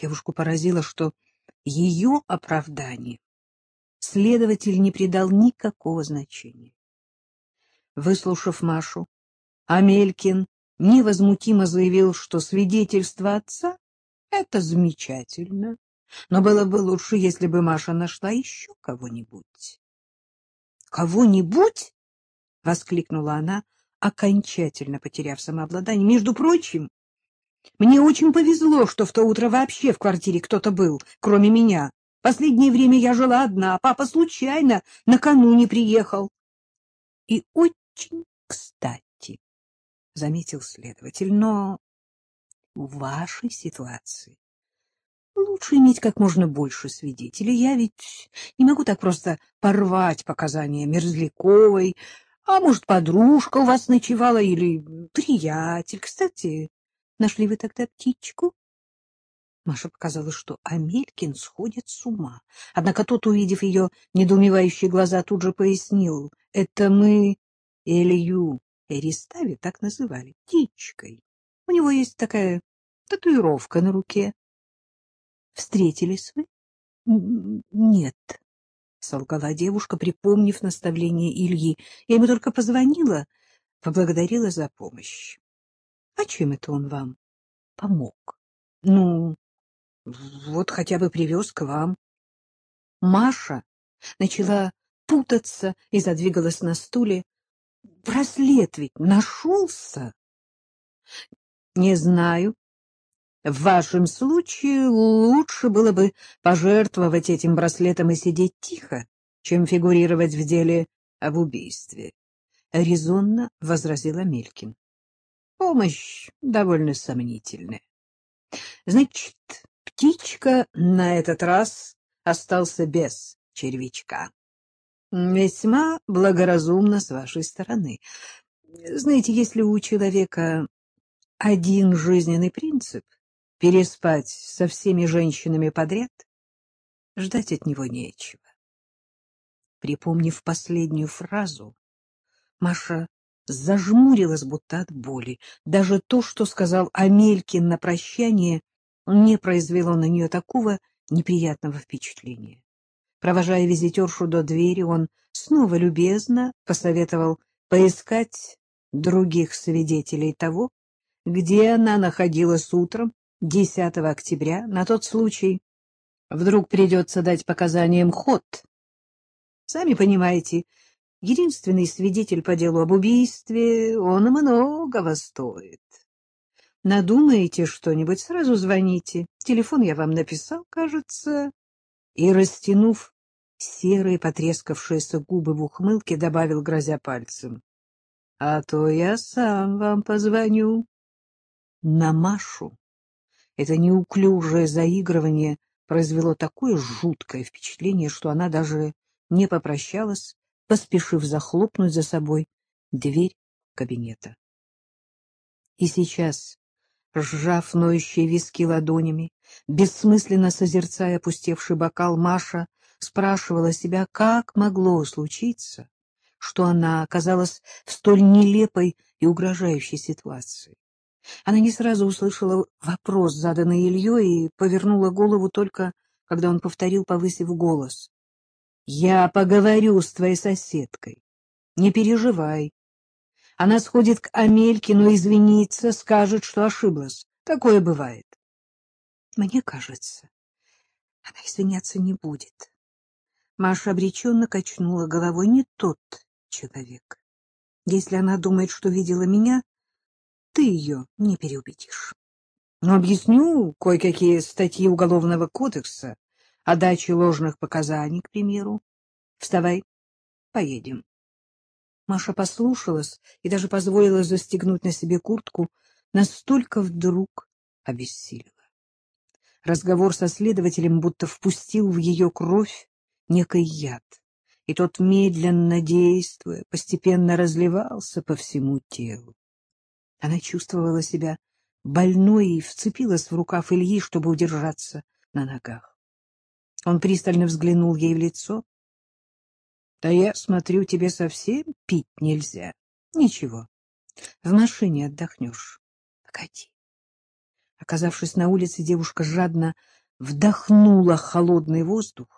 Девушку поразило, что ее оправдание следователь не придал никакого значения. Выслушав Машу, Амелькин невозмутимо заявил, что свидетельство отца — это замечательно, но было бы лучше, если бы Маша нашла еще кого-нибудь. — Кого-нибудь? — воскликнула она, окончательно потеряв самообладание. — Между прочим, мне очень повезло, что в то утро вообще в квартире кто-то был, кроме меня. Последнее время я жила одна, а папа случайно накануне приехал. — И очень кстати, — заметил следователь, — но в вашей ситуации лучше иметь как можно больше свидетелей. Я ведь не могу так просто порвать показания Мерзляковой, а может, подружка у вас ночевала или приятель. Кстати, нашли вы тогда птичку? Маша показалось, что Амелькин сходит с ума. Однако тот, увидев ее недоумевающие глаза, тут же пояснил. — Это мы Илью Эристави так называли, птичкой. У него есть такая татуировка на руке. — Встретились вы? — Нет, — солгала девушка, припомнив наставление Ильи. Я ему только позвонила, поблагодарила за помощь. — А чем это он вам помог? — Ну, вот хотя бы привез к вам. Маша начала путаться и задвигалась на стуле. Браслет ведь нашелся. Не знаю. В вашем случае лучше было бы пожертвовать этим браслетом и сидеть тихо, чем фигурировать в деле об убийстве. Резонно возразила Мелькин. Помощь довольно сомнительная. Значит, Птичка на этот раз остался без червячка. Весьма благоразумно с вашей стороны. Знаете, если у человека один жизненный принцип — переспать со всеми женщинами подряд, ждать от него нечего. Припомнив последнюю фразу, Маша зажмурилась будто от боли. Даже то, что сказал Амелькин на прощание, не произвело на нее такого неприятного впечатления. Провожая визитершу до двери, он снова любезно посоветовал поискать других свидетелей того, где она находилась утром 10 октября, на тот случай, вдруг придется дать показаниям ход. Сами понимаете, единственный свидетель по делу об убийстве, он многого стоит. Надумаете что-нибудь, сразу звоните. Телефон я вам написал, кажется. И, растянув серые потрескавшиеся губы в ухмылке, добавил, грозя пальцем. — А то я сам вам позвоню. На Машу это неуклюжее заигрывание произвело такое жуткое впечатление, что она даже не попрощалась, поспешив захлопнуть за собой дверь кабинета. И сейчас Сжав ноющие виски ладонями, бессмысленно созерцая опустевший бокал, Маша спрашивала себя, как могло случиться, что она оказалась в столь нелепой и угрожающей ситуации. Она не сразу услышала вопрос, заданный Ильей, и повернула голову только, когда он повторил, повысив голос. — Я поговорю с твоей соседкой. Не переживай, она сходит к Амельке, но извинится, скажет, что ошиблась. Такое бывает. Мне кажется, она извиняться не будет. Маша обреченно качнула головой. Не тот человек. Если она думает, что видела меня, ты ее не переубедишь. Но объясню кое-какие статьи Уголовного кодекса о даче ложных показаний, к примеру. Вставай, поедем. Маша послушалась и даже позволила застегнуть на себе куртку, настолько вдруг обессилила. Разговор со следователем будто впустил в ее кровь некий яд, и тот, медленно действуя, постепенно разливался по всему телу. Она чувствовала себя больной и вцепилась в рукав Ильи, чтобы удержаться на ногах. Он пристально взглянул ей в лицо, — Да я смотрю, тебе совсем пить нельзя. Ничего, в машине отдохнешь. Погоди. Оказавшись на улице, девушка жадно вдохнула холодный воздух